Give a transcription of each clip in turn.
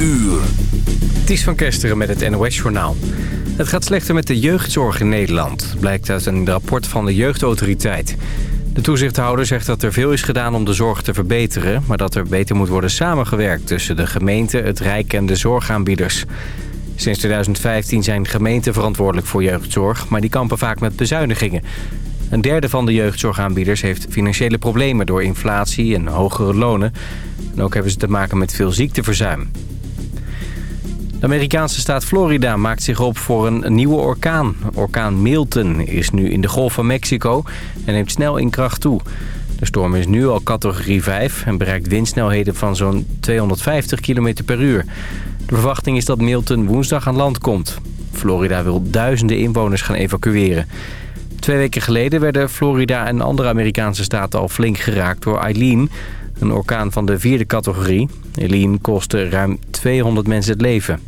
uur. Ties van Kesteren met het NOS-journaal. Het gaat slechter met de jeugdzorg in Nederland, blijkt uit een rapport van de jeugdautoriteit. De toezichthouder zegt dat er veel is gedaan om de zorg te verbeteren... maar dat er beter moet worden samengewerkt tussen de gemeente, het Rijk en de zorgaanbieders. Sinds 2015 zijn gemeenten verantwoordelijk voor jeugdzorg... maar die kampen vaak met bezuinigingen. Een derde van de jeugdzorgaanbieders heeft financiële problemen... door inflatie en hogere lonen. En ook hebben ze te maken met veel ziekteverzuim. De Amerikaanse staat Florida maakt zich op voor een nieuwe orkaan. Orkaan Milton is nu in de Golf van Mexico en neemt snel in kracht toe. De storm is nu al categorie 5 en bereikt windsnelheden van zo'n 250 km per uur. De verwachting is dat Milton woensdag aan land komt. Florida wil duizenden inwoners gaan evacueren. Twee weken geleden werden Florida en andere Amerikaanse staten al flink geraakt door Eileen... een orkaan van de vierde categorie. Eileen kostte ruim 200 mensen het leven.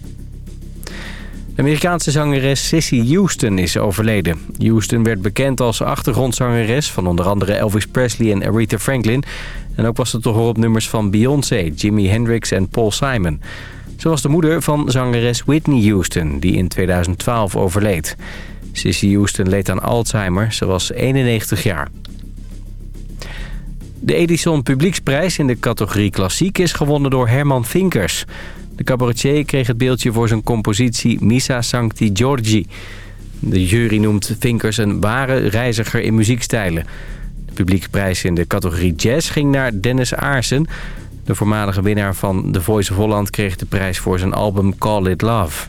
De Amerikaanse zangeres Sissy Houston is overleden. Houston werd bekend als achtergrondzangeres van onder andere Elvis Presley en Aretha Franklin. En ook was ze toch op nummers van Beyoncé, Jimi Hendrix en Paul Simon. Ze was de moeder van zangeres Whitney Houston, die in 2012 overleed. Sissy Houston leed aan Alzheimer. Ze was 91 jaar. De Edison Publieksprijs in de categorie Klassiek is gewonnen door Herman Vinkers. De cabaretier kreeg het beeldje voor zijn compositie Missa Sancti Giorgi. De jury noemt Vinkers een ware reiziger in muziekstijlen. De publieksprijs in de categorie Jazz ging naar Dennis Aarsen. De voormalige winnaar van The Voice of Holland kreeg de prijs voor zijn album Call It Love.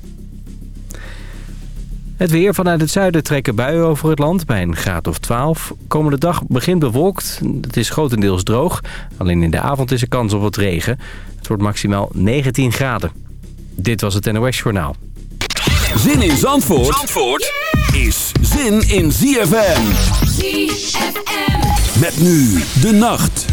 Het weer vanuit het zuiden trekken buien over het land bij een graad of 12. Komende dag begint bewolkt. Het is grotendeels droog. Alleen in de avond is er kans op wat regen. Het wordt maximaal 19 graden. Dit was het NOS Journaal. Zin in Zandvoort, Zandvoort is zin in ZFM. ZFM. Met nu de nacht.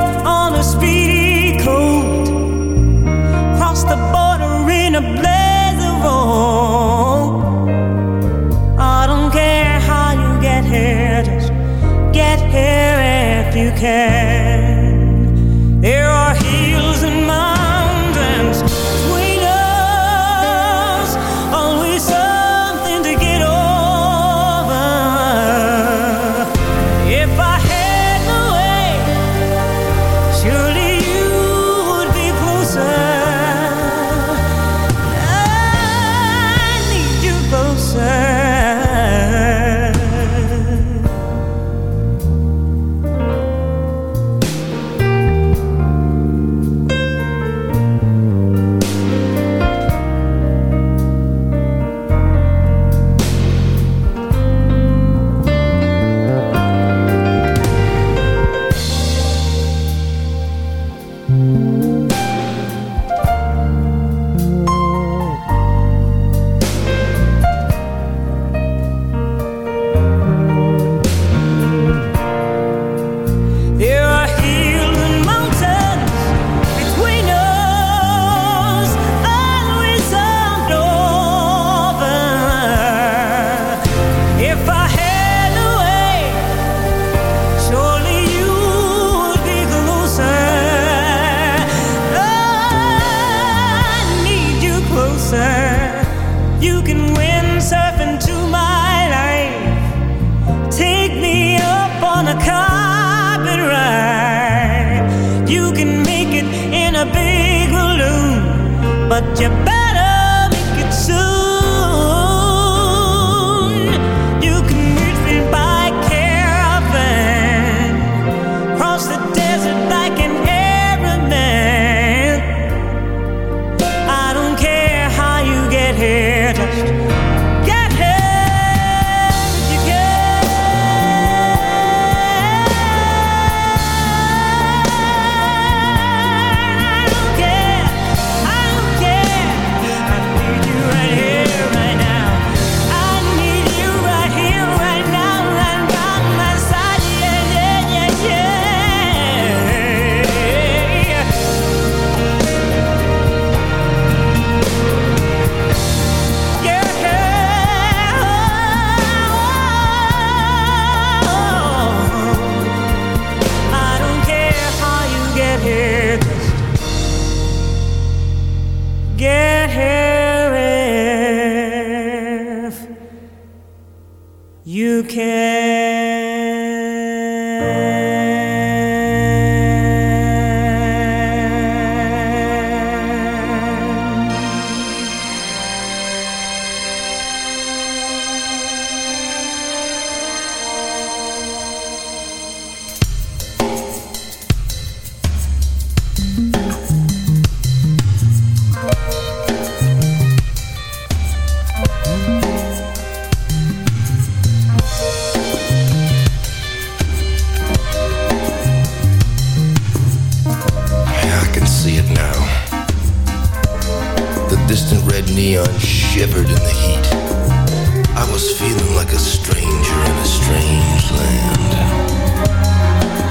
on a speedy coat, cross the border in a.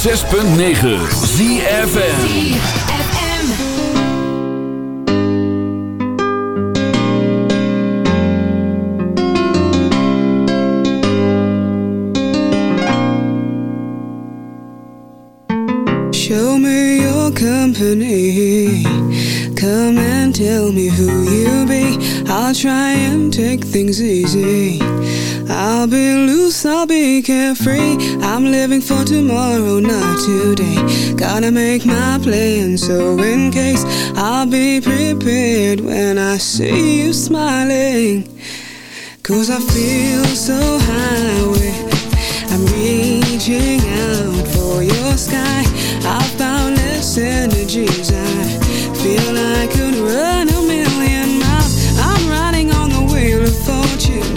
106.9 ZFN Show me your company. Come and tell me who you be. I'll try and take things easy. I'll be loose, I'll be carefree. I'm living for tomorrow, not today. Gotta make my plan, so in case I'll be prepared when I see you smiling. Cause I feel so high I'm reaching out for your sky. I found less energies. I feel I could run a million miles. I'm riding on the wheel of fortune,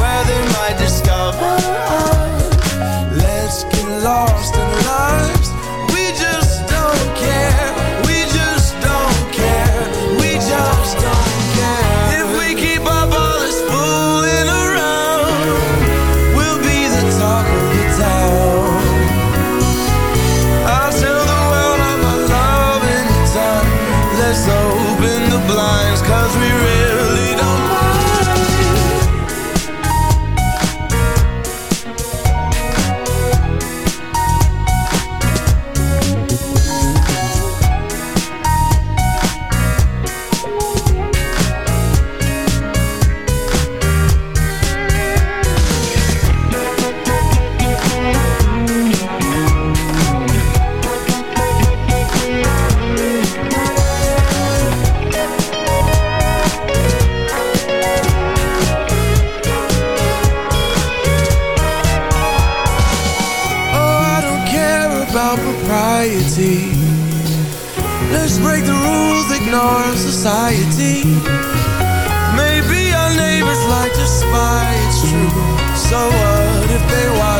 anxiety. Let's break the rules, ignore society. Maybe our neighbors like to spy, it's true. So what if they watch?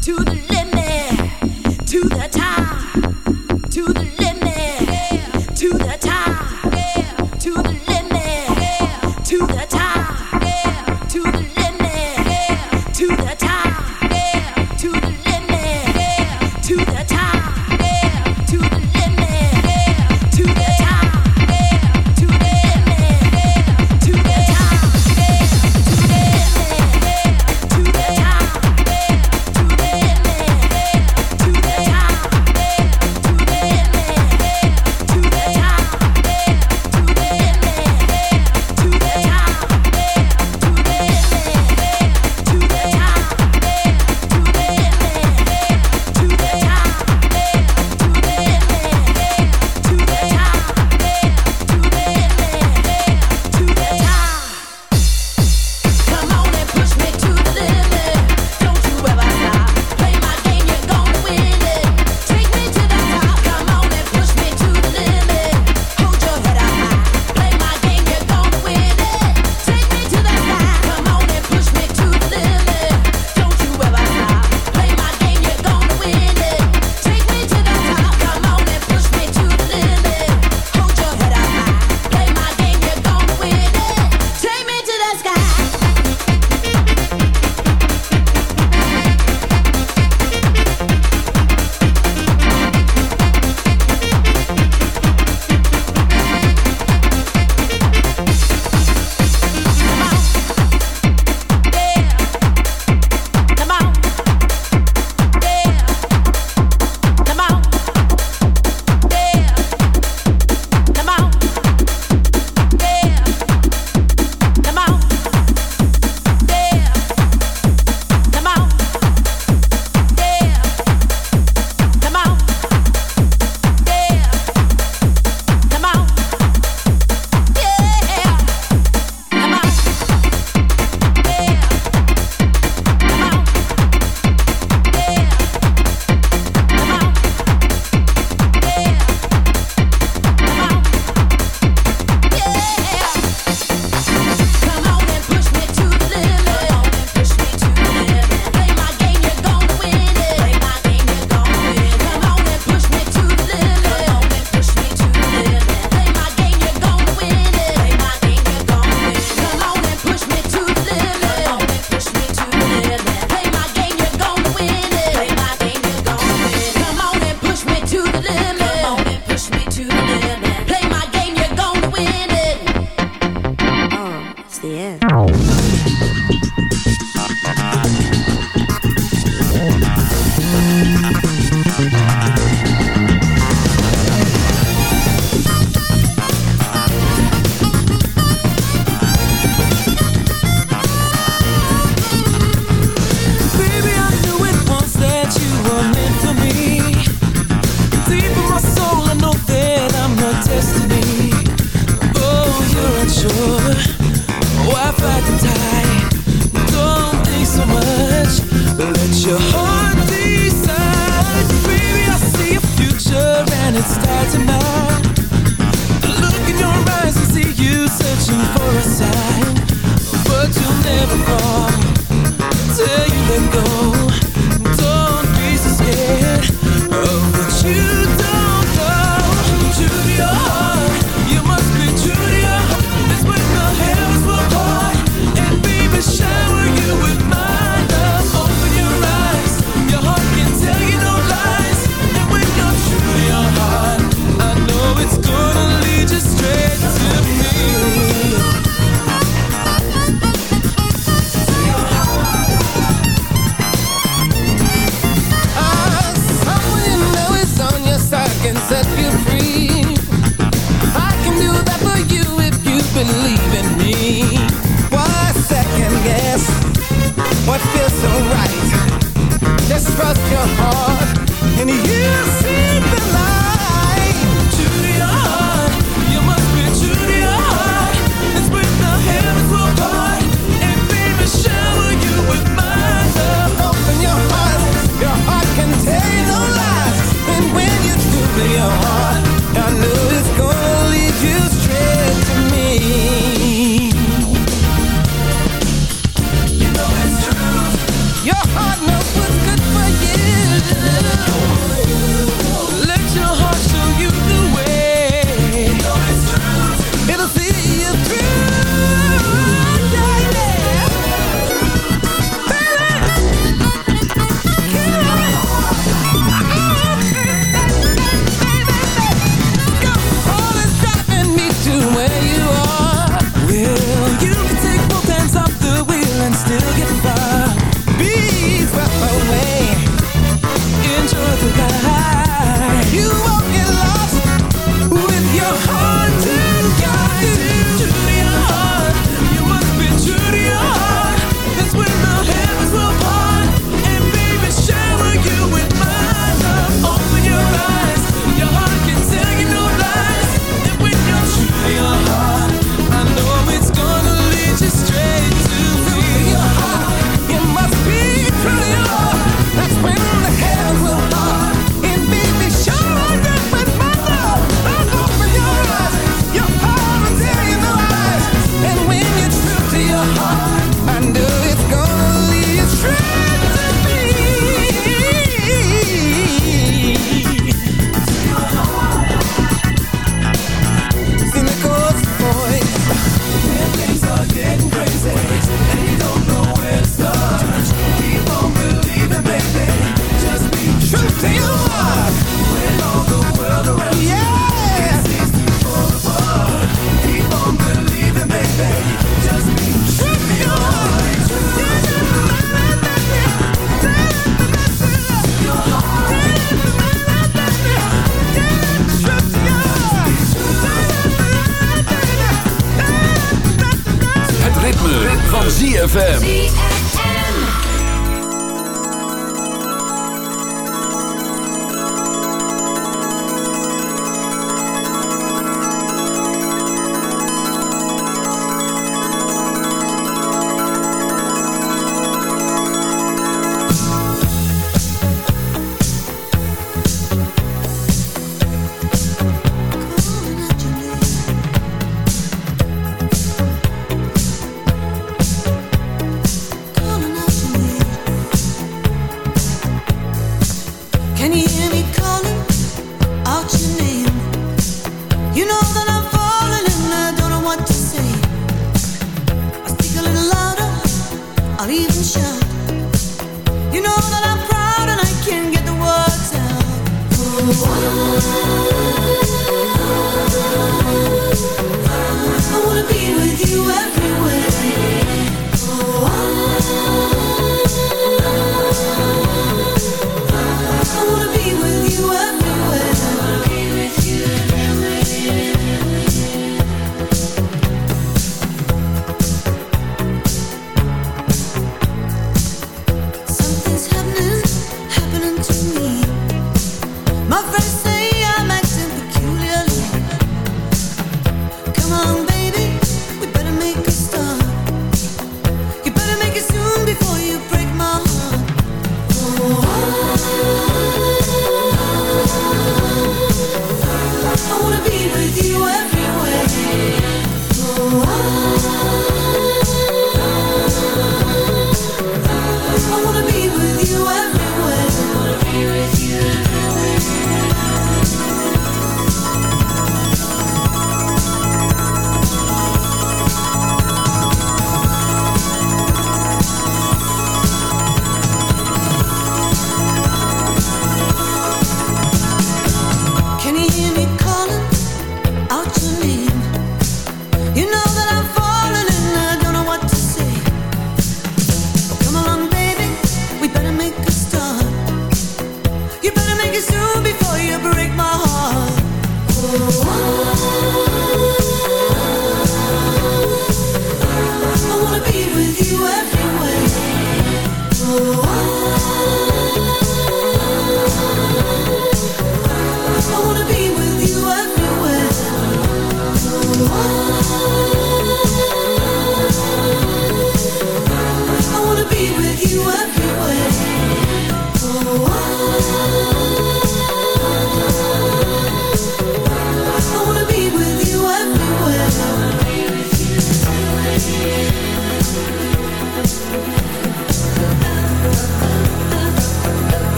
To the limit, to the top, Can you hear me